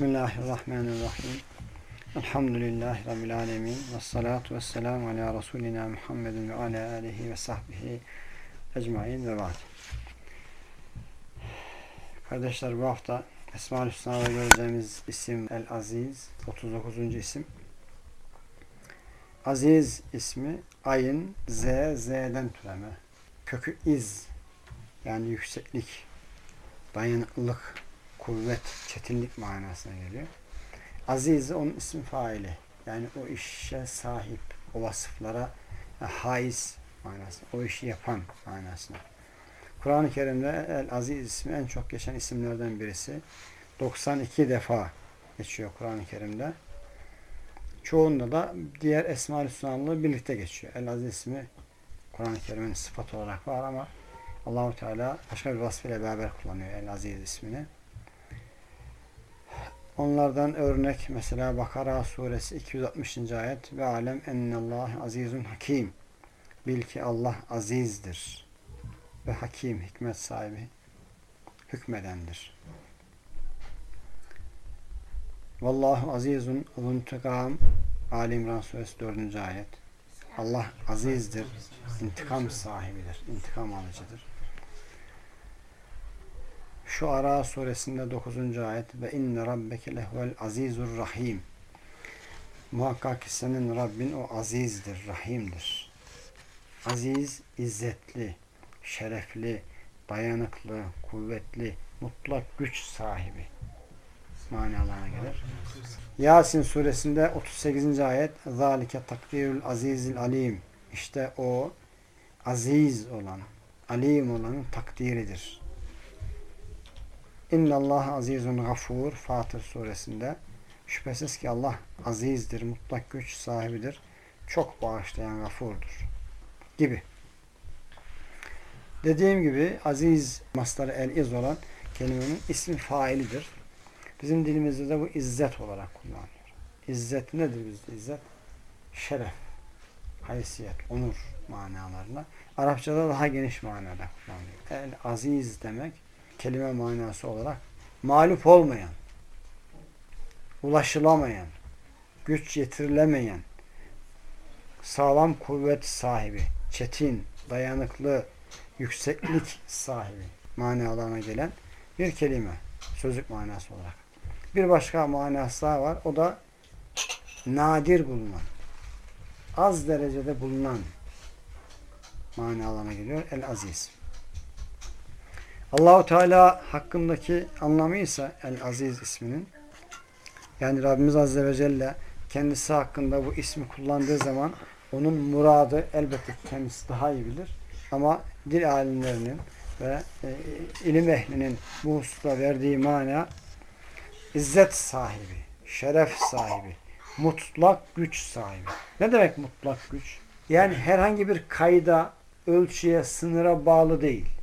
Bismillahirrahmanirrahim. Elhamdülillahi Rabbil alemin. Ve salatu ve selamu ala Resulina Muhammedin ve ala alihi ve sahbihi ecmain ve ba'd. Kardeşler bu hafta Esma-ül Hüsna'da göreceğimiz isim El-Aziz. 39. isim. Aziz ismi ayın Z, Z'den türeme. Kökü iz. Yani yükseklik, dayanıklılık, kuvvet, çetinlik manasına geliyor. Aziz onun isim faili. Yani o işe sahip, o vasıflara haiz manası, o işi yapan manasına. Kur'an-ı Kerim'de El Aziz ismi en çok geçen isimlerden birisi. 92 defa geçiyor Kur'an-ı Kerim'de. Çoğunda da diğer Esma-ül birlikte geçiyor. El Aziz ismi Kur'an-ı Kerim'in sıfat olarak var ama Allahu Teala başka bir vasfıyla beraber kullanıyor El Aziz ismini. Onlardan örnek mesela Bakara suresi 260. ayet ve alem ennallah azizun hakim. Bil ki Allah azizdir ve hakim, hikmet sahibi, hükmedendir. Vallahu azizun zuntikam Ali İmran suresi 4. ayet. Allah azizdir, intikam sahibidir, intikam alıcıdır. Şu Ara suresinde 9. ayet ve inne rabbeke lehvel azizur rahim. Muhakkak ki senin Rabbin o azizdir, rahimdir. Aziz, izzetli, şerefli, dayanıklı, kuvvetli, mutlak güç sahibi manalarına gelir. Yasin suresinde 38. ayet Zalike takdirül azizil alim İşte o aziz olan, alim olanın takdiridir. İnna Allah azizun gafur Fatır suresinde şüphesiz ki Allah azizdir, mutlak güç sahibidir, çok bağışlayan gafurdur gibi. Dediğim gibi aziz masları el-iz olan kelimenin ismi failidir. Bizim dilimizde de bu izzet olarak kullanılıyor. İzzet nedir bizde izzet? Şeref, haysiyet, onur manalarına. Arapçada daha geniş manada kullanılıyor. El-aziz demek kelime manası olarak mağlup olmayan, ulaşılamayan, güç yetirilemeyen, sağlam kuvvet sahibi, çetin, dayanıklı, yükseklik sahibi manalarına gelen bir kelime. Sözlük manası olarak. Bir başka manası daha var. O da nadir bulunan, az derecede bulunan manalarına geliyor. El-Aziz. Allahu Teala hakkındaki anlamı ise El-Aziz isminin yani Rabbimiz Azze ve Celle kendisi hakkında bu ismi kullandığı zaman onun muradı elbette kendisi daha iyi bilir. Ama dil alimlerinin ve e, ilim ehlinin bu hususta verdiği mana izzet sahibi, şeref sahibi, mutlak güç sahibi. Ne demek mutlak güç? Yani herhangi bir kayda, ölçüye, sınıra bağlı değil.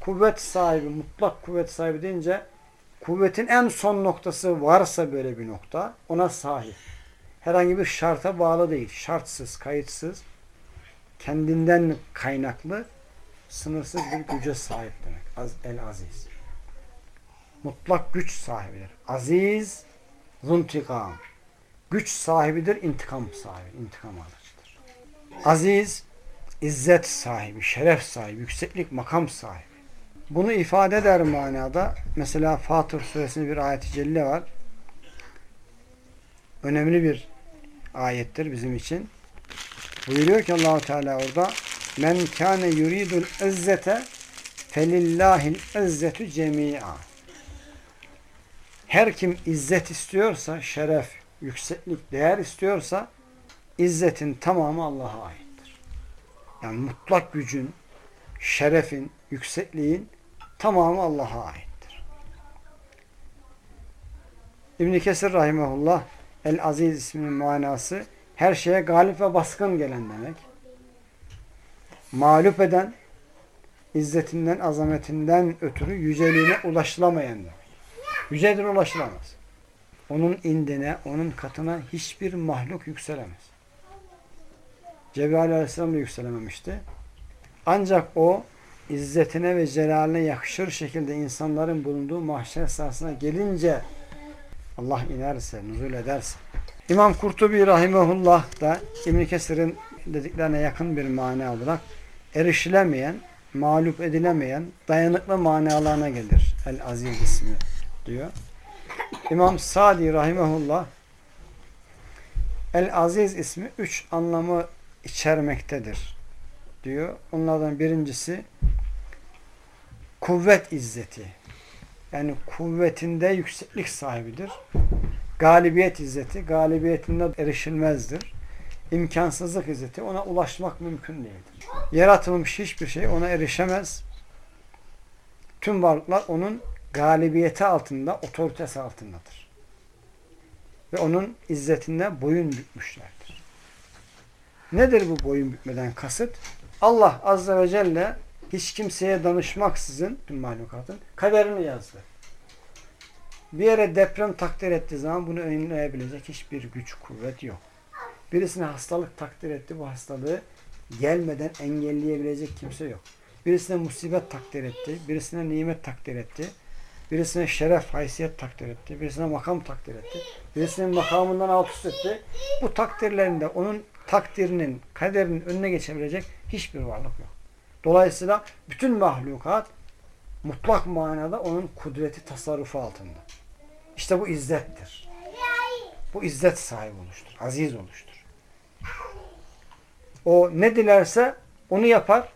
Kuvvet sahibi, mutlak kuvvet sahibi deyince kuvvetin en son noktası varsa böyle bir nokta ona sahip. Herhangi bir şarta bağlı değil. Şartsız, kayıtsız, kendinden kaynaklı sınırsız bir güce sahip demek. Az, el aziz. Mutlak güç sahibidir. Aziz zuntikam. Güç sahibidir, intikam sahibi. intikam alıcıdır. Aziz, izzet sahibi, şeref sahibi, yükseklik, makam sahibi. Bunu ifade eder manada. Mesela Fatır suresinde bir ayet-i celle var. Önemli bir ayettir bizim için. Buyuruyor ki Allahu Teala orada Men kâne yuridul izzete felillahil izzetu cemi'a. Her kim izzet istiyorsa, şeref, yükseklik, değer istiyorsa izzetin tamamı Allah'a aittir. Yani mutlak gücün, şerefin, yüksekliğin tamamı Allah'a aittir. İbn Kesir rahimehullah El Aziz isminin manası her şeye galip ve baskın gelen demek. Mağlup eden, izzetinden, azametinden ötürü yüceliğine ulaşılamayan demek. Yücedir ulaşılamaz. Onun indine, onun katına hiçbir mahluk yükselemez. Cebrail aleyhisselam da yükselememişti. Ancak o izzetine ve celaline yakışır şekilde insanların bulunduğu mahşer sahasına gelince Allah inerse, nuzul ederse. İmam Kurtubi Rahimahullah da İbn Kesir'in dediklerine yakın bir mana olarak erişilemeyen, mağlup edilemeyen, dayanıklı manalarına gelir. El Aziz ismi diyor. İmam Sadi Rahimahullah El Aziz ismi üç anlamı içermektedir diyor. Onlardan birincisi kuvvet izzeti. Yani kuvvetinde yükseklik sahibidir. Galibiyet izzeti, galibiyetinde erişilmezdir. İmkansızlık izzeti, ona ulaşmak mümkün değildir. Yaratılmış hiçbir şey ona erişemez. Tüm varlıklar onun galibiyeti altında, otoritesi altındadır. Ve onun izzetine boyun bükmüşlerdir. Nedir bu boyun bükmeden kasıt? Allah Azze ve Celle hiç kimseye danışmaksızın tüm mahlukatın kaderini yazdı. Bir yere deprem takdir ettiği zaman bunu önleyebilecek hiçbir güç, kuvvet yok. Birisine hastalık takdir etti, bu hastalığı gelmeden engelleyebilecek kimse yok. Birisine musibet takdir etti, birisine nimet takdir etti, birisine şeref, haysiyet takdir etti, birisine makam takdir etti, birisinin makamından alt üst etti. Bu takdirlerinde onun takdirinin, kaderinin önüne geçebilecek hiçbir varlık yok. Dolayısıyla bütün mahlukat mutlak manada onun kudreti tasarrufu altında. İşte bu izzettir. Bu izzet sahibi oluştur. Aziz oluştur. O ne dilerse onu yapar.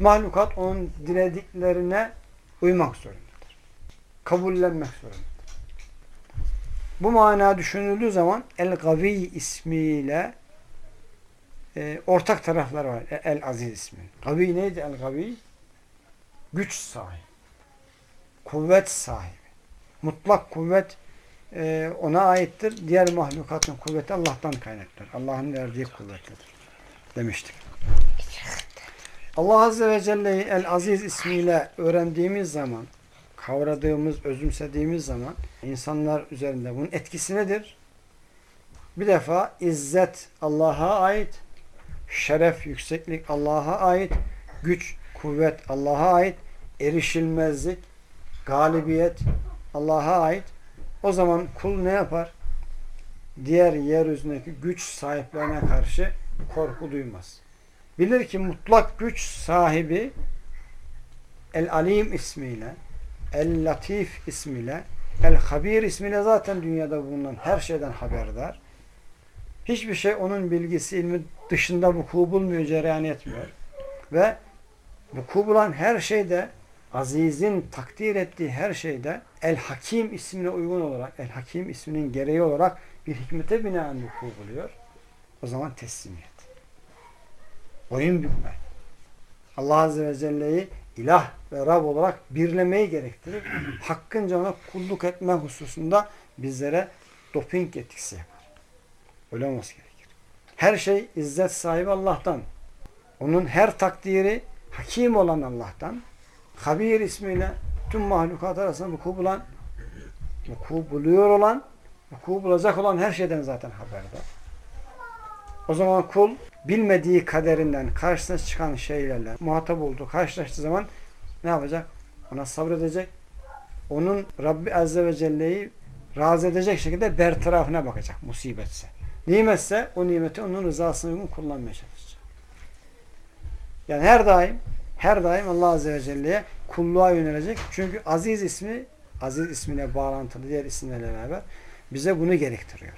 Mahlukat onun dilediklerine uymak zorundadır. Kabullenmek zorundadır. Bu mana düşünüldüğü zaman El-Gavi ismiyle e, ortak taraflar var. El-Aziz ismi. Gavi neydi El-Gavi? Güç sahibi. Kuvvet sahibi. Mutlak kuvvet e, ona aittir. Diğer mahlukatın kuvveti Allah'tan kaynaklanır. Allah'ın verdiği kuvvetlidir. Demiştik. Allah Azze ve Celle'yi El-Aziz ismiyle öğrendiğimiz zaman, kavradığımız, özümsediğimiz zaman insanlar üzerinde bunun etkisi nedir? Bir defa izzet Allah'a ait, şeref, yükseklik Allah'a ait, güç, kuvvet Allah'a ait, erişilmezlik, galibiyet Allah'a ait. O zaman kul ne yapar? Diğer yeryüzündeki güç sahiplerine karşı korku duymaz. Bilir ki mutlak güç sahibi El-Alim ismiyle, El-Latif ismiyle, El-Habir ismiyle zaten dünyada bulunan her şeyden haberdar. Hiçbir şey onun bilgisi, ilmi dışında vuku bulmuyor, cereyan etmiyor. Ve vuku bulan her şeyde Aziz'in takdir ettiği her şeyde El Hakim ismine uygun olarak, El Hakim isminin gereği olarak bir hikmete binaen vuku buluyor. O zaman teslimiyet. Boyun bükme. Allah Azze ve Celle'yi ilah ve Rab olarak birlemeyi gerektirir. Hakkınca ona kulluk etme hususunda bizlere doping etkisi yapar. Öyle olması gerekir. Her şey izzet sahibi Allah'tan. Onun her takdiri hakim olan Allah'tan. Habir ismiyle tüm mahlukat arasında vuku bulan, vuku buluyor olan, vuku bulacak olan her şeyden zaten haberdar. O zaman kul bilmediği kaderinden karşısına çıkan şeylerle muhatap olduğu, karşılaştığı zaman ne yapacak? Ona sabredecek. Onun Rabbi Azze ve Celle'yi razı edecek şekilde bertarafına bakacak musibetse. Nimetse o nimeti onun rızasına uygun kullanmaya çalışacak. Yani her daim her daim Allah Azze ve Celle'ye kulluğa yönelecek. Çünkü Aziz ismi Aziz ismine bağlantılı diğer isimlerle beraber bize bunu gerektiriyor.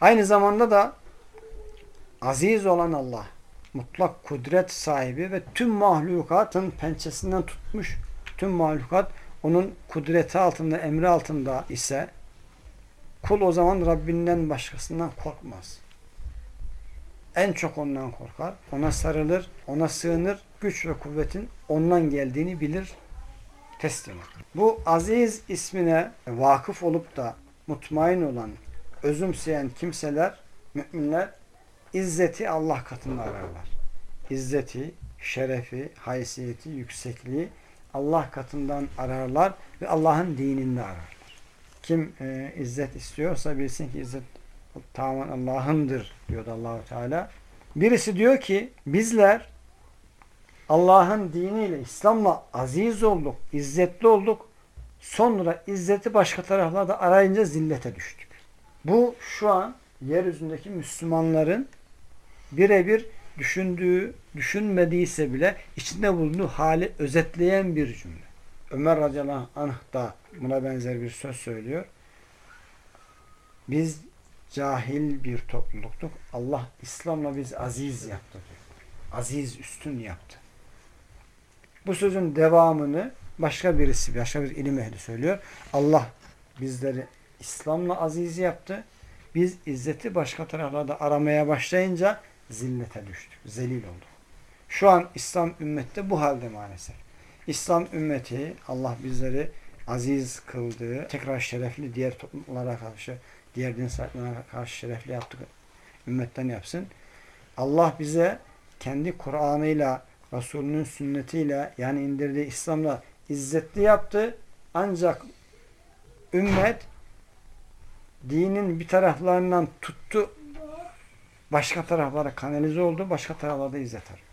Aynı zamanda da aziz olan Allah, mutlak kudret sahibi ve tüm mahlukatın pençesinden tutmuş, tüm mahlukat onun kudreti altında, emri altında ise kul o zaman Rabbinden başkasından korkmaz. En çok ondan korkar. Ona sarılır, ona sığınır. Güç ve kuvvetin ondan geldiğini bilir, teslim olur. Bu aziz ismine vakıf olup da mutmain olan, özümseyen kimseler, müminler İzzeti Allah katında ararlar. İzzeti, şerefi, haysiyeti, yüksekliği Allah katından ararlar ve Allah'ın dininde ararlar. Kim e, izzet istiyorsa bilsin ki izzet tamamen Allah'ındır diyordu Allahu Teala. Birisi diyor ki bizler Allah'ın diniyle, İslam'la aziz olduk, izzetli olduk. Sonra izzeti başka taraflarda arayınca zillete düştük. Bu şu an yeryüzündeki Müslümanların birebir düşündüğü, düşünmediyse bile içinde bulunduğu hali özetleyen bir cümle. Ömer radıyallahu anh da buna benzer bir söz söylüyor. Biz cahil bir topluluktuk. Allah İslam'la biz aziz yaptı. Aziz üstün yaptı. Bu sözün devamını başka birisi, başka bir ilim ehli söylüyor. Allah bizleri İslam'la aziz yaptı. Biz izzeti başka taraflarda aramaya başlayınca zillete düştük. Zelil olduk. Şu an İslam ümmette bu halde maalesef. İslam ümmeti Allah bizleri aziz kıldığı, tekrar şerefli diğer toplumlara karşı, diğer din sahiplerine karşı şerefli yaptık ümmetten yapsın. Allah bize kendi Kur'an'ıyla, Resulünün sünnetiyle yani indirdiği İslam'la izzetli yaptı. Ancak ümmet dinin bir taraflarından tuttu başka taraflara kanalize oldu. Başka taraflarda izzet arıyor.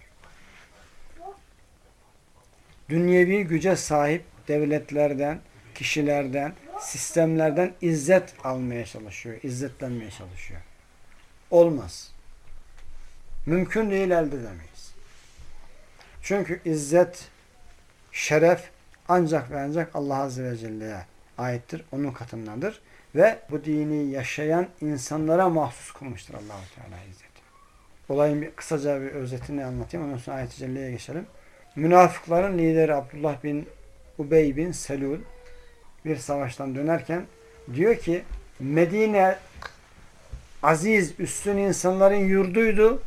Dünyevi güce sahip devletlerden, kişilerden, sistemlerden izzet almaya çalışıyor. İzzetlenmeye çalışıyor. Olmaz. Mümkün değil elde edemeyiz. Çünkü izzet, şeref ancak ve ancak Allah Azze ve Celle'ye aittir. Onun katındadır. Ve bu dini yaşayan insanlara mahsus kılmıştır allah Teala izzeti. Olayın bir, kısaca bir özetini anlatayım. Ondan sonra ayet-i geçelim. Münafıkların lideri Abdullah bin Ubey bin Selul bir savaştan dönerken diyor ki Medine aziz, üstün insanların yurduydu.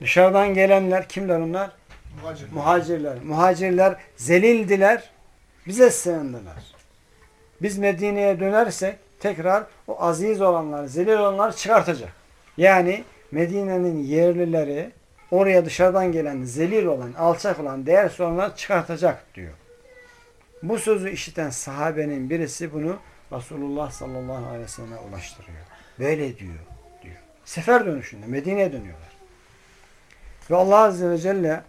Dışarıdan gelenler kimler onlar? Muhacir. Muhacirler. Muhacirler zelildiler. Bize sığındılar. Biz Medine'ye dönersek tekrar o aziz olanlar, zelil olanlar çıkartacak. Yani Medine'nin yerlileri oraya dışarıdan gelen, zelil olan, alçak olan, değersiz olanlar çıkartacak diyor. Bu sözü işiten sahabenin birisi bunu Resulullah sallallahu aleyhi ve selleme ulaştırıyor. Böyle diyor. diyor. Sefer dönüşünde Medine'ye dönüyorlar. Ve Allah Azze ve Celle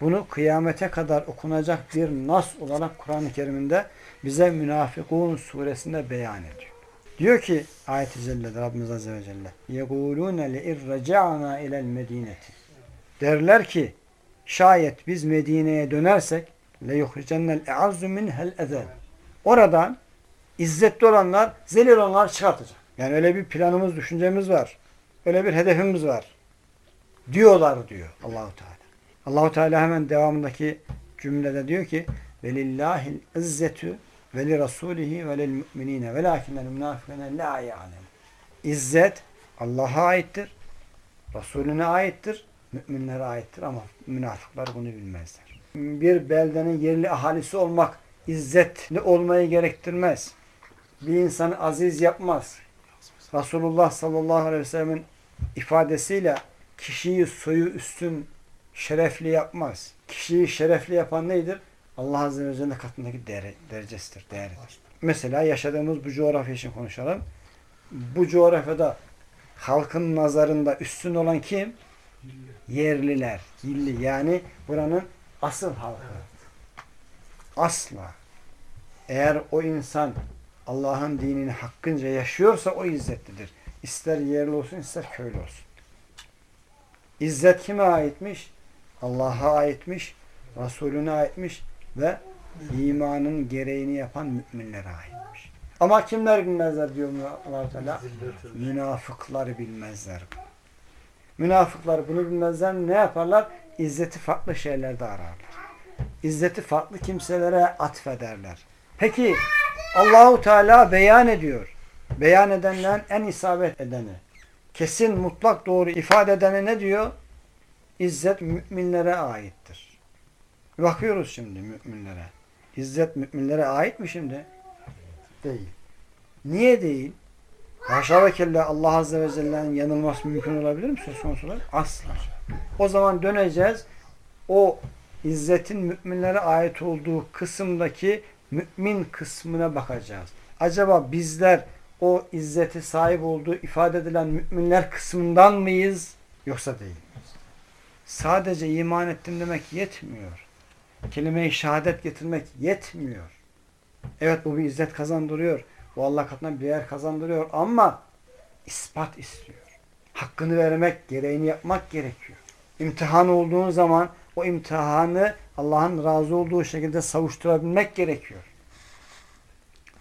bunu kıyamete kadar okunacak bir nas olarak Kur'an-ı Kerim'inde bize Münafıkun suresinde beyan ediyor. Diyor ki ayet-i cellede Rabbimiz Azze ve Celle يَقُولُونَ لِاِرْرَجَعْنَا اِلَى الْمَد۪ينَةِ Derler ki şayet biz Medine'ye dönersek لَيُخْرِجَنَّ الْاَعَزُّ مِنْهَا الْاَذَلِ Oradan izzetli olanlar, zelil olanlar çıkartacak. Yani öyle bir planımız, düşüncemiz var. Öyle bir hedefimiz var. Diyorlar diyor Allahu Teala. Allahu Teala hemen devamındaki cümlede diyor ki velillahil izzetu ve li rasulihi ve lil mu'minine velakinnel münafikune la ya'lem. İzzet Allah'a aittir. Resulüne aittir. Müminlere aittir ama münafıklar bunu bilmezler. Bir beldenin yerli ahalisi olmak izzetli olmayı gerektirmez. Bir insanı aziz yapmaz. Resulullah sallallahu aleyhi ve sellemin ifadesiyle kişiyi soyu üstün şerefli yapmaz. Kişiyi şerefli yapan neydir? Allah Azze ve Celle katındaki değeri, derecesidir, değeridir. Mesela yaşadığımız bu coğrafya için konuşalım. Bu coğrafyada halkın nazarında üstün olan kim? Yerliler, illi yani buranın asıl halkı. Asla. Eğer o insan Allah'ın dinini hakkınca yaşıyorsa o izzetlidir. İster yerli olsun ister köylü olsun. İzzet kime aitmiş? Allah'a aitmiş, Resulüne aitmiş ve imanın gereğini yapan müminlere aitmiş. Ama kimler bilmezler diyor allah Teala? Münafıklar bilmezler. Münafıklar bunu bilmezler. Ne yaparlar? İzzeti farklı şeylerde ararlar. İzzeti farklı kimselere atfederler. Peki Allahu Teala beyan ediyor. Beyan edenlerin en isabet edeni. Kesin mutlak doğru ifade edeni ne diyor? İzzet müminlere aittir. Bakıyoruz şimdi müminlere. İzzet müminlere ait mi şimdi? Değil. Niye değil? Haşa ve kella Allah Azze ve Celle'nin yanılması mümkün olabilir mi söz konusu olarak? Asla. O zaman döneceğiz. O izzetin müminlere ait olduğu kısımdaki mümin kısmına bakacağız. Acaba bizler o izzeti sahip olduğu ifade edilen müminler kısmından mıyız yoksa değil? Sadece iman ettim demek yetmiyor. Kelime-i şehadet getirmek yetmiyor. Evet bu bir izzet kazandırıyor. Bu Allah katına bir yer kazandırıyor ama ispat istiyor. Hakkını vermek, gereğini yapmak gerekiyor. İmtihan olduğun zaman o imtihanı Allah'ın razı olduğu şekilde savuşturabilmek gerekiyor.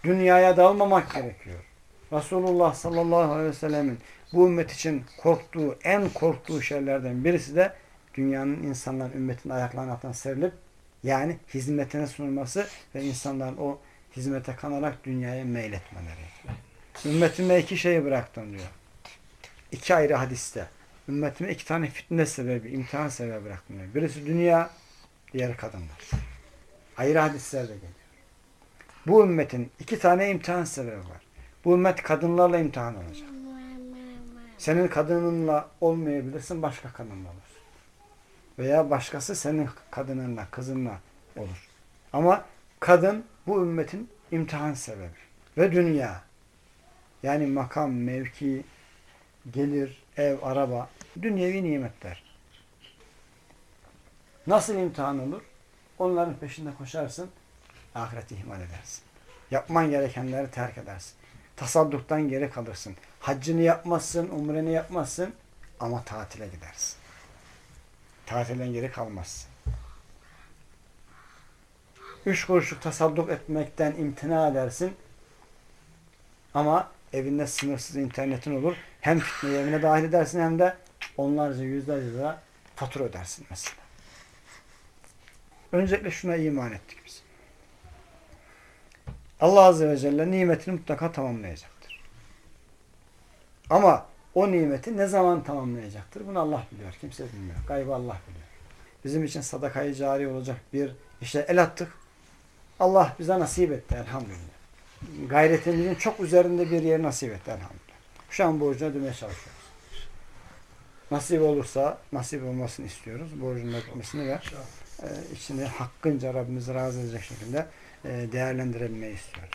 Dünyaya dalmamak gerekiyor. Resulullah sallallahu aleyhi ve sellemin bu ümmet için korktuğu, en korktuğu şeylerden birisi de dünyanın insanların ümmetin ayaklarının altına serilip yani hizmetine sunulması ve insanların o hizmete kanarak dünyaya meyletmeleri. Ümmetime iki şeyi bıraktım diyor. İki ayrı hadiste. Ümmetime iki tane fitne sebebi, imtihan sebebi bıraktım diyor. Birisi dünya, diğeri kadınlar. Ayrı hadislerde geliyor. Bu ümmetin iki tane imtihan sebebi var. Bu ümmet kadınlarla imtihan olacak. Senin kadınınla olmayabilirsin, başka kadınla olur. Veya başkası senin kadınınla, kızınla olur. Ama kadın bu ümmetin imtihan sebebi. Ve dünya. Yani makam, mevki, gelir, ev, araba, dünyevi nimetler. Nasıl imtihan olur? Onların peşinde koşarsın, ahireti ihmal edersin. Yapman gerekenleri terk edersin. Tasadduktan geri kalırsın. Haccını yapmazsın, umreni yapmazsın ama tatile gidersin. Tatilden geri kalmazsın. Üç kuruşluk tasadduk etmekten imtina edersin ama evinde sınırsız internetin olur. Hem fitneyi evine dahil edersin hem de onlarca yüzlerce lira fatura ödersin mesela. Öncelikle şuna iman ettik biz. Allah Azze ve Celle nimetini mutlaka tamamlayacaktır. Ama o nimeti ne zaman tamamlayacaktır? Bunu Allah biliyor. Kimse bilmiyor. Gaybı Allah biliyor. Bizim için sadakayı cari olacak bir işe el attık. Allah bize nasip etti elhamdülillah. Gayretimizin çok üzerinde bir yer nasip etti elhamdülillah. Şu an borcuna ödemeye çalışıyoruz. Nasip olursa, nasip olmasını istiyoruz. Borcun bitmesini ve e, içini hakkınca Rabbimizi razı edecek şekilde e, değerlendirebilmeyi istiyoruz.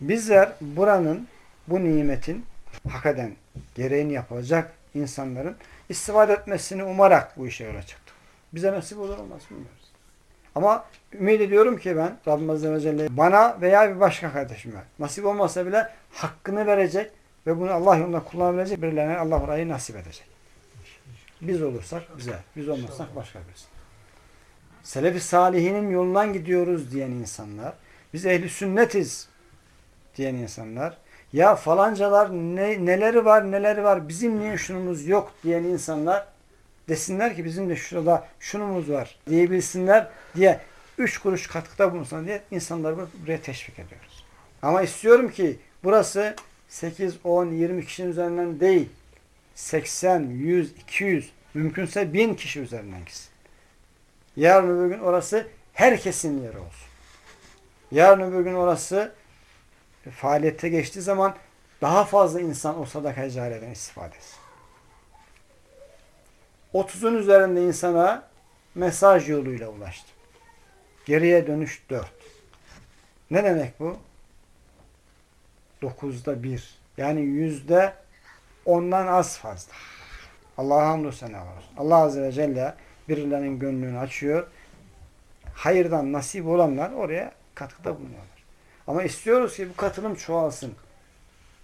Bizler buranın, bu nimetin hak eden, gereğini yapacak insanların istifade etmesini umarak bu işe yola çıktık. Bize nasip olur olmaz bilmiyoruz. Ama ümit ediyorum ki ben Rabbim Azze ve Celle bana veya bir başka kardeşime nasip olmasa bile hakkını verecek ve bunu Allah yolunda kullanabilecek birilerine Allah orayı nasip edecek. Biz olursak bize, biz olmazsak başka birisi. Selefi salihinin yolundan gidiyoruz diyen insanlar, biz ehli sünnetiz diyen insanlar, ya falancalar ne, neleri var neleri var bizim niye şunumuz yok diyen insanlar desinler ki bizim de şurada şunumuz var diyebilsinler diye üç kuruş katkıda bulunsun diye insanları buraya teşvik ediyoruz. Ama istiyorum ki burası 8, 10, 20 kişinin üzerinden değil 80, 100, 200 mümkünse 1000 kişi üzerinden gitsin. Yarın öbür gün orası herkesin yeri olsun. Yarın öbür gün orası faaliyete geçtiği zaman daha fazla insan o sadaka cariyeden istifade etsin. 30'un üzerinde insana mesaj yoluyla ulaştım. Geriye dönüş 4. Ne demek bu? 9'da 1. Yani yüzde ondan az fazla. Allah'a hamdü senalar olsun. Allah Azze ve Celle birilerinin gönlünü açıyor. Hayırdan nasip olanlar oraya katkıda bulunuyorlar. Ama istiyoruz ki bu katılım çoğalsın.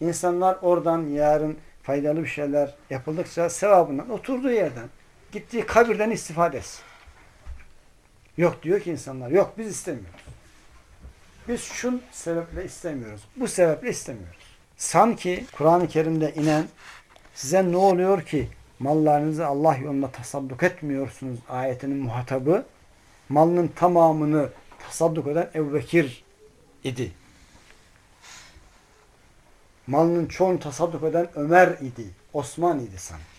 İnsanlar oradan yarın faydalı bir şeyler yapıldıkça sevabından oturduğu yerden, gittiği kabirden istifade etsin. Yok diyor ki insanlar. Yok biz istemiyoruz. Biz şu sebeple istemiyoruz. Bu sebeple istemiyoruz. Sanki Kur'an-ı Kerim'de inen size ne oluyor ki mallarınızı Allah yolunda tasadduk etmiyorsunuz ayetinin muhatabı malının tamamını tasadduk eden Ebu Bekir idi. Malının çoğunu tasadduk eden Ömer idi. Osman idi sanki.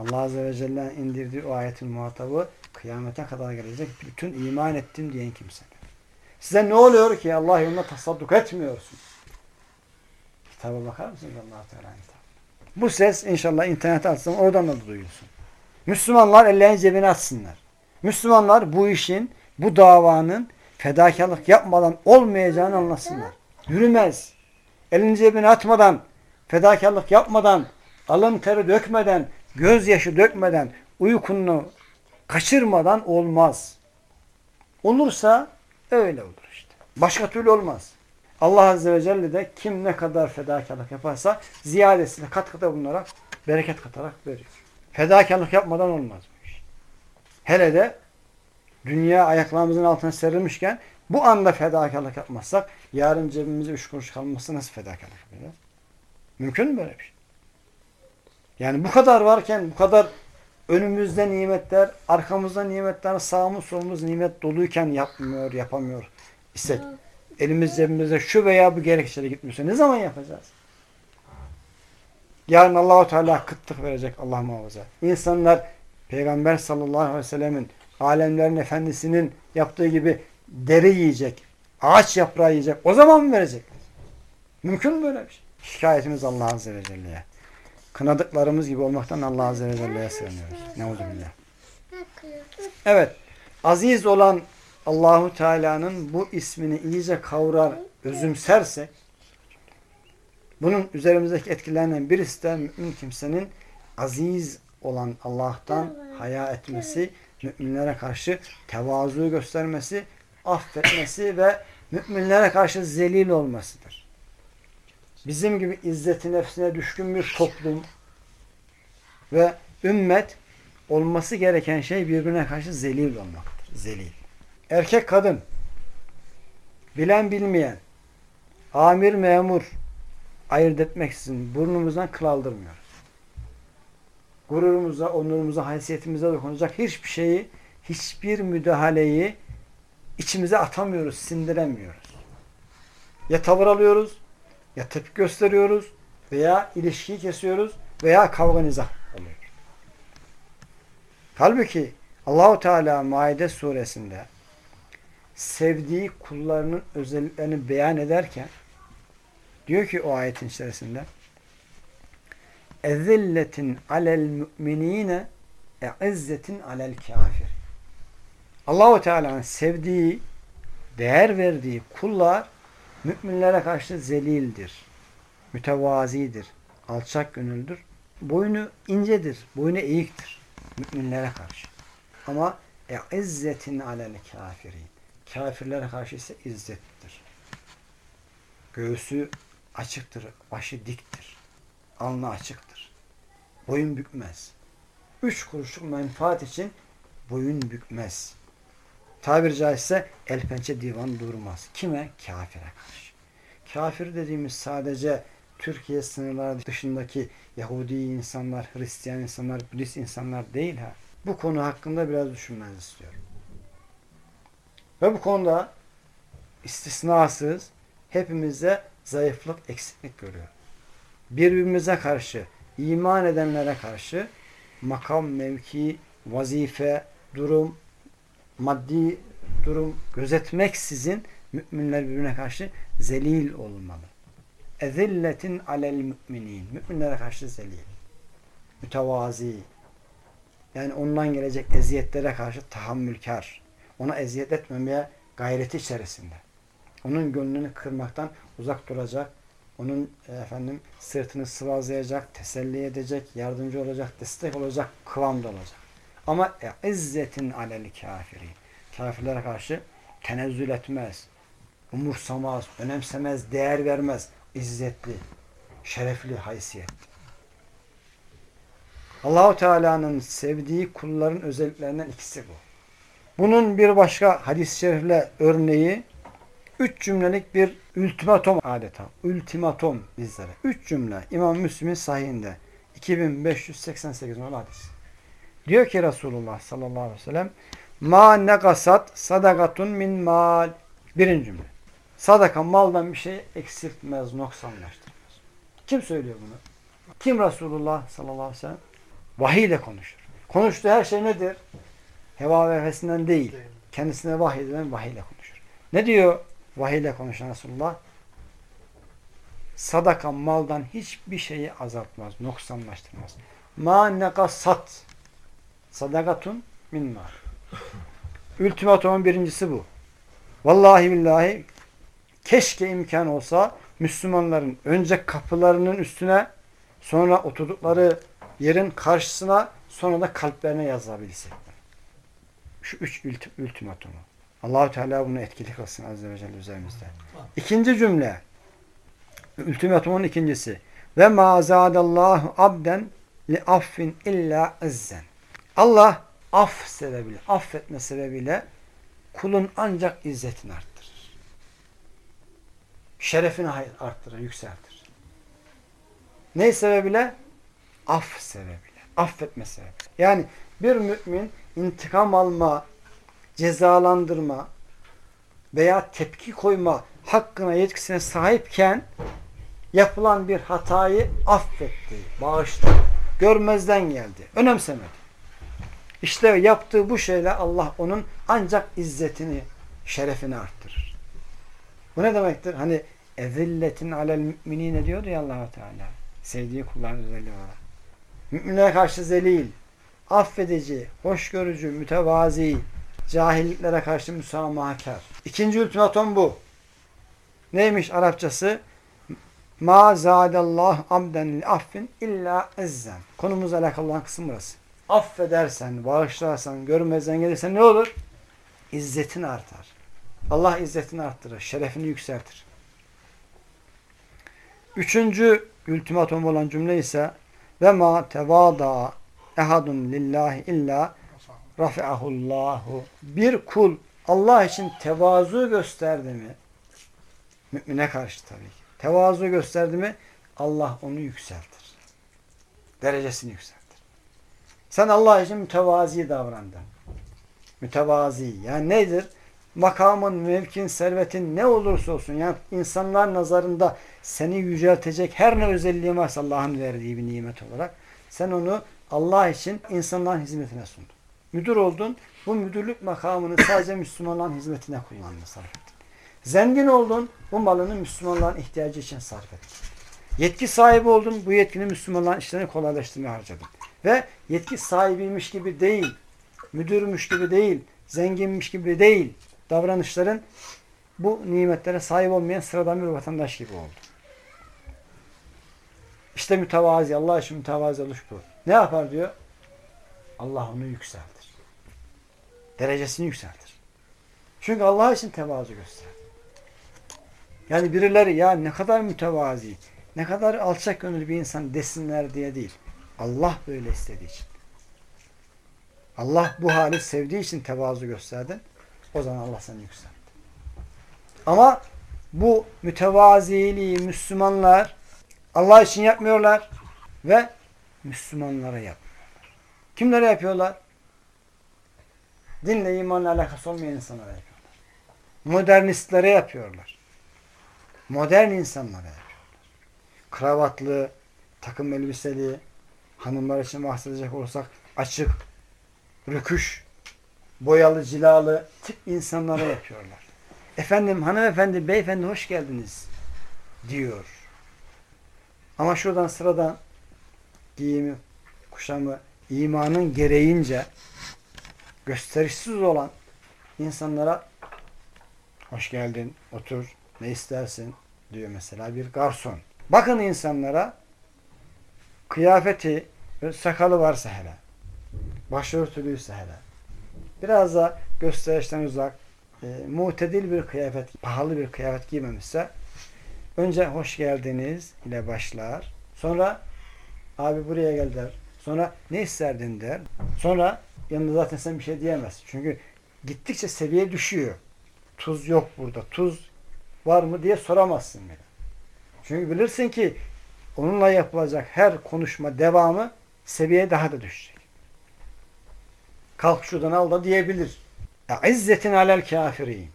Allah Azze ve Celle indirdiği o ayetin muhatabı kıyamete kadar gelecek bütün iman ettim diyen kimseler. Size ne oluyor ki Allah yolunda tasadduk etmiyorsunuz? Kitaba bakar mısınız allah Teala'nın Bu ses inşallah internet açsam oradan da duyulsun. Müslümanlar ellerini cebine atsınlar. Müslümanlar bu işin, bu davanın fedakarlık yapmadan olmayacağını anlasınlar. Yürümez. Elini cebine atmadan, fedakarlık yapmadan, alın teri dökmeden, gözyaşı dökmeden, uykunu kaçırmadan olmaz. Olursa öyle olur işte. Başka türlü olmaz. Allah Azze ve Celle de kim ne kadar fedakarlık yaparsa ziyadesine kat kata bulunarak bereket katarak veriyor. Fedakarlık yapmadan olmaz. Hele de dünya ayaklarımızın altına serilmişken bu anda fedakarlık yapmazsak yarın cebimize üç kuruş kalması nasıl fedakarlık yapacağız? Mümkün mü böyle bir şey? Yani bu kadar varken bu kadar önümüzde nimetler, arkamızda nimetler, sağımız solumuz nimet doluyken yapmıyor, yapamıyor isek elimiz cebimizde şu veya bu gerekçeli gitmiyorsa ne zaman yapacağız? Yarın Allahu Teala kıtlık verecek Allah muhafaza. İnsanlar Peygamber sallallahu aleyhi ve sellemin alemlerin efendisinin yaptığı gibi deri yiyecek, ağaç yaprağı yiyecek. O zaman mı verecekler? Mümkün mü böyle bir şey? Şikayetimiz Allah Azze ve Celle'ye. Kınadıklarımız gibi olmaktan Allah Azze ve Celle'ye sığınıyoruz. Neuzubillah. Evet. Aziz olan Allahu Teala'nın bu ismini iyice kavrar, özümsersek bunun üzerimizdeki etkilerinden birisi de mümin kimsenin aziz olan Allah'tan haya etmesi, müminlere karşı tevazu göstermesi, affetmesi ve müminlere karşı zelil olmasıdır. Bizim gibi izzeti nefsine düşkün bir toplum ve ümmet olması gereken şey birbirine karşı zelil olmaktır. Zelil. Erkek kadın, bilen bilmeyen, amir memur ayırt etmeksizin burnumuzdan kıl aldırmıyoruz. Gururumuza, onurumuza, haysiyetimize dokunacak hiçbir şeyi, hiçbir müdahaleyi içimize atamıyoruz, sindiremiyoruz. Ya tavır alıyoruz, ya tepki gösteriyoruz veya ilişkiyi kesiyoruz veya kavga nizah. Halbuki Allahu Teala Maide suresinde sevdiği kullarının özelliklerini beyan ederken diyor ki o ayetin içerisinde ezilletin alel müminine e'izzetin alel kafir. Allahu Teala'nın sevdiği, değer verdiği kullar müminlere karşı zelildir. Mütevazidir. Alçak gönüldür. Boynu incedir. Boynu eğiktir. Müminlere karşı. Ama e'izzetin alel kafirin. Kafirlere karşı ise izzettir. Göğsü açıktır. Başı diktir. Alnı açıktır. Boyun bükmez. Üç kuruşluk menfaat için boyun bükmez. Tabiri caizse el pençe divan durmaz. Kime? Kafire karşı. Kafir dediğimiz sadece Türkiye sınırları dışındaki Yahudi insanlar, Hristiyan insanlar, Budist insanlar değil ha. Bu konu hakkında biraz düşünmenizi istiyorum. Ve bu konuda istisnasız hepimize zayıflık, eksiklik görüyor. Birbirimize karşı, iman edenlere karşı makam, mevki, vazife, durum, maddi durum gözetmeksizin müminler birbirine karşı zelil olmalı. Ezilletin alel müminin. Müminlere karşı zelil. Mütevazi. Yani ondan gelecek eziyetlere karşı tahammülkar. Ona eziyet etmemeye gayreti içerisinde. Onun gönlünü kırmaktan uzak duracak. Onun efendim sırtını sıvazlayacak, teselli edecek, yardımcı olacak, destek olacak, kıvamda olacak. Ama izzetin alel kafirin. Kafirlere karşı tenezzül etmez, umursamaz, önemsemez, değer vermez. İzzetli, şerefli, haysiyetli. Allahu Teala'nın sevdiği kulların özelliklerinden ikisi bu. Bunun bir başka hadis-i şerifle örneği üç cümlelik bir ultimatom adeta. Ultimatom bizlere. Üç cümle. İmam Müslim'in sahihinde. 2588 numaralı hadis. Diyor ki Resulullah sallallahu aleyhi ve sellem Ma nekasat sadakatun min mal. Birinci cümle. Sadaka maldan bir şey eksiltmez, noksanlaştırmaz. Kim söylüyor bunu? Kim Resulullah sallallahu aleyhi ve sellem? Vahiy ile konuşur. Konuştuğu her şey nedir? Heva ve hevesinden değil. Kendisine vahiy edilen vahiy ile konuşur. Ne diyor vahiy ile konuşan Resulullah? Sadaka maldan hiçbir şeyi azaltmaz, noksanlaştırmaz. Ma nekasat sadakatun min mal. Ultimatomun birincisi bu. Vallahi billahi keşke imkan olsa Müslümanların önce kapılarının üstüne sonra oturdukları yerin karşısına sonra da kalplerine yazabilsek. Şu üç ultimatomu. Allahu Teala bunu etkili kılsın Azze ve Celle üzerimizde. İkinci cümle. Ultimatumun ikincisi. Ve ma zadallahu abden li affin illa izzen. Allah af sebebiyle, affetme sebebiyle kulun ancak izzetini arttırır. Şerefini arttırır, yükseltir. Ne sebebiyle? Af sebebiyle. Affetme sebebiyle. Yani bir mümin intikam alma, cezalandırma veya tepki koyma hakkına yetkisine sahipken yapılan bir hatayı affetti, bağışladı, görmezden geldi, önemsemedi. İşte yaptığı bu şeyle Allah onun ancak izzetini, şerefini arttırır. Bu ne demektir? Hani ezilletin alel müminine diyordu ya allah Teala. Sevdiği kulların özelliği olarak. Müminlere karşı zelil, affedici, hoşgörücü, mütevazi, cahilliklere karşı müsamahakar. İkinci ultimatom bu. Neymiş Arapçası? Ma zadallah abden affin illa izzen. Konumuzla alakalı olan kısım burası. Affedersen, bağışlarsan, görmezden gelirsen ne olur? İzzetin artar. Allah izzetini arttırır, şerefini yükseltir. Üçüncü ultimatom olan cümle ise ve ma tevada ehadun lillahi illa rafi'ahullahu. Bir kul Allah için tevazu gösterdi mi? Mümine karşı tabii ki. Tevazu gösterdi mi? Allah onu yükseltir. Derecesini yükseltir. Sen Allah için mütevazi davrandın. Mütevazi. Yani nedir? Makamın, mevkin, servetin ne olursa olsun yani insanlar nazarında seni yüceltecek her ne özelliği varsa Allah'ın verdiği bir nimet olarak sen onu Allah için insanların hizmetine sundun. Müdür oldun. Bu müdürlük makamını sadece Müslümanların hizmetine kullandın, sarf ettin. Zengin oldun. Bu malını Müslümanların ihtiyacı için sarf ettin. Yetki sahibi oldun. Bu yetkini Müslümanların işlerini kolaylaştırmaya harcadın. Ve yetki sahibiymiş gibi değil, müdürmüş gibi değil, zenginmiş gibi değil davranışların bu nimetlere sahip olmayan sıradan bir vatandaş gibi oldu. İşte mütevazi, Allah için mütevazi oluş bu. Ne yapar diyor? Allah onu yükseltir. Derecesini yükseltir. Çünkü Allah için tevazu gösterdi. Yani birileri ya ne kadar mütevazi, ne kadar alçak gönüllü bir insan desinler diye değil. Allah böyle istediği için. Allah bu hali sevdiği için tevazu gösterdi. O zaman Allah seni yükseltti. Ama bu mütevaziliği Müslümanlar Allah için yapmıyorlar ve Müslümanlara yapmıyorlar. Kimlere yapıyorlar? Dinle imanla alakası olmayan insanlara yapıyorlar. Modernistlere yapıyorlar. Modern insanlara yapıyorlar. Kravatlı, takım elbiseli, hanımlar için bahsedecek olursak açık, rüküş, boyalı, cilalı tip insanlara yapıyorlar. Efendim, hanımefendi, beyefendi hoş geldiniz diyor. Ama şuradan sıradan giyimi, kuşamı, imanın gereğince gösterişsiz olan insanlara hoş geldin, otur, ne istersin diyor mesela bir garson. Bakın insanlara kıyafeti, sakalı varsa hele, başörtülüyse hele, biraz da gösterişten uzak, e, mutedil bir kıyafet, pahalı bir kıyafet giymemişse önce hoş geldiniz ile başlar. Sonra abi buraya gel der. Sonra ne isterdin der. Sonra yanında zaten sen bir şey diyemez. Çünkü gittikçe seviye düşüyor. Tuz yok burada. Tuz var mı diye soramazsın bile. Çünkü bilirsin ki onunla yapılacak her konuşma devamı seviye daha da düşecek. Kalk şuradan al da diyebilir. Ya izzetin alel kafirin.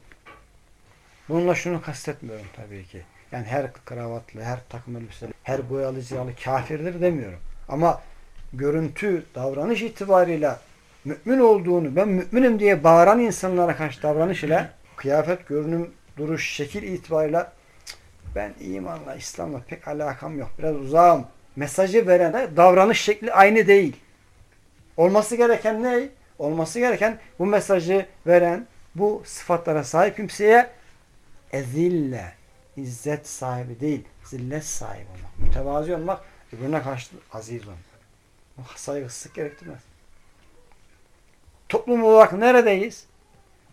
Bununla şunu kastetmiyorum tabii ki. Yani her kravatlı, her takım elbiseli, her boyalı cilalı kafirdir demiyorum. Ama görüntü, davranış itibarıyla mümin olduğunu, ben müminim diye bağıran insanlara karşı davranış ile kıyafet, görünüm, duruş, şekil itibarıyla ben imanla, İslam'la pek alakam yok. Biraz uzağım. Mesajı veren davranış şekli aynı değil. Olması gereken ne? Olması gereken bu mesajı veren, bu sıfatlara sahip kimseye ezille, izzet sahibi değil, zillet sahibi olmak. Mütevazi olmak, öbürüne karşı aziz olmak. Bu saygısızlık gerektirmez. Toplum olarak neredeyiz?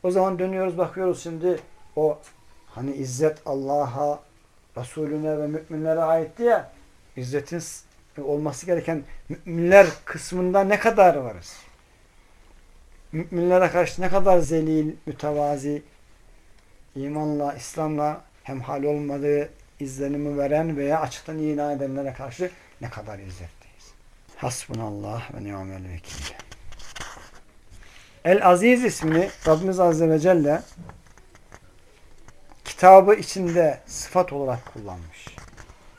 O zaman dönüyoruz bakıyoruz şimdi o hani izzet Allah'a, Resulüne ve müminlere aitti ya izzetin olması gereken müminler kısmında ne kadar varız? Müminlere karşı ne kadar zelil, mütevazi, imanla, İslam'la hemhal olmadığı izlenimi veren veya açıktan ilan edenlere karşı ne kadar izzetteyiz. Hasbunallah ve ni'mel vekil. El Aziz ismini Rabbimiz Azze ve Celle kitabı içinde sıfat olarak kullanmış.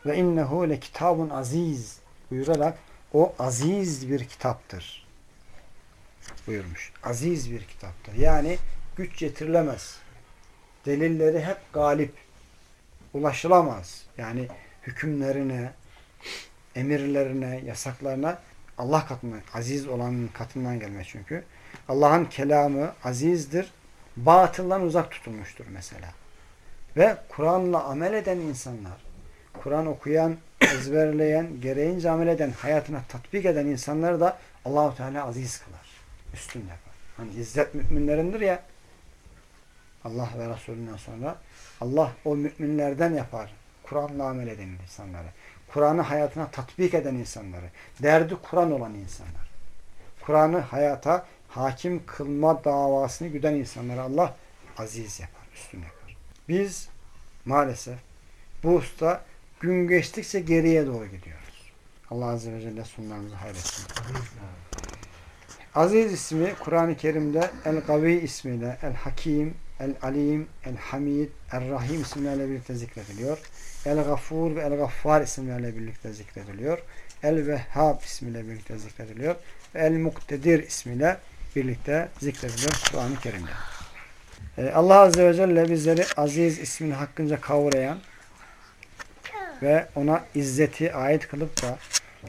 Ve innehu le kitabun aziz buyurarak o aziz bir kitaptır buyurmuş. Aziz bir kitaptır. Yani güç getirilemez. Delilleri hep galip. Ulaşılamaz. Yani hükümlerine, emirlerine, yasaklarına Allah katından, aziz olanın katından gelmez çünkü. Allah'ın kelamı azizdir. Batıldan uzak tutulmuştur mesela. Ve Kur'an'la amel eden insanlar, Kur'an okuyan, ezberleyen, gereğince amel eden, hayatına tatbik eden insanları da Allahu Teala aziz kılar. Üstün yapar. Hani izzet müminlerindir ya Allah ve Resulünden sonra Allah o müminlerden yapar. Kur'an'la amel eden insanları. Kur'an'ı hayatına tatbik eden insanları. Derdi Kur'an olan insanlar. Kur'an'ı hayata hakim kılma davasını güden insanları Allah aziz yapar, üstün yapar. Biz maalesef bu usta gün geçtikçe geriye doğru gidiyoruz. Allah Azze ve Celle sunlarımızı hayretsin. Aziz ismi Kur'an-ı Kerim'de El-Gavi ismiyle El-Hakim, El-Alim, El-Hamid, El-Rahim isimlerle birlikte zikrediliyor. El-Gafur ve El-Gaffar isimlerle birlikte zikrediliyor. El-Vehhab ismiyle birlikte zikrediliyor. Ve El-Muktedir ismiyle birlikte zikrediliyor Kur'an-ı Kerim'de. Ee, Allah Azze ve Celle bizleri aziz ismini hakkınca kavrayan ve ona izzeti ait kılıp da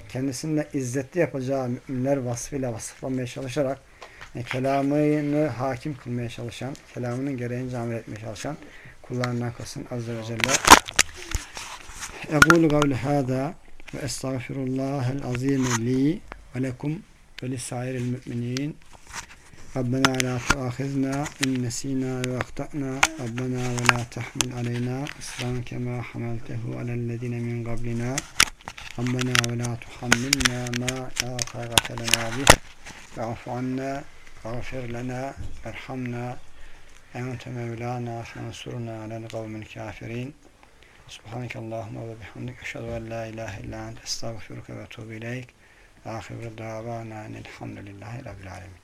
kendisinde izzetli yapacağı müminler vasfıyla vasıflanmaya çalışarak e, kelamını hakim kılmaya çalışan, kelamının gereğince amel etmeye çalışan kullarından kılsın Azze ve Celle. Ekulu kavli hâdâ ve estağfirullahel azîme li ve lekum ve lisairil müminin Rabbena la tuahizna in nesina ve ahtana. Rabbena ve la tahmil aleyna isran kema hamaltehu alellezine min qablina. Rabbena ve la tuhammilna ma la taqata lena bih. Ve'fu anna Gafir lena, erhamna, ente mevlana, fensurna alel kavmin kafirin. Subhaneke Allahümme ve bihamdik. Eşhedü en la ilahe illa ent. Estağfirüke ve tuğbu ileyk. Ahir davana enilhamdülillahi rabbil alemin.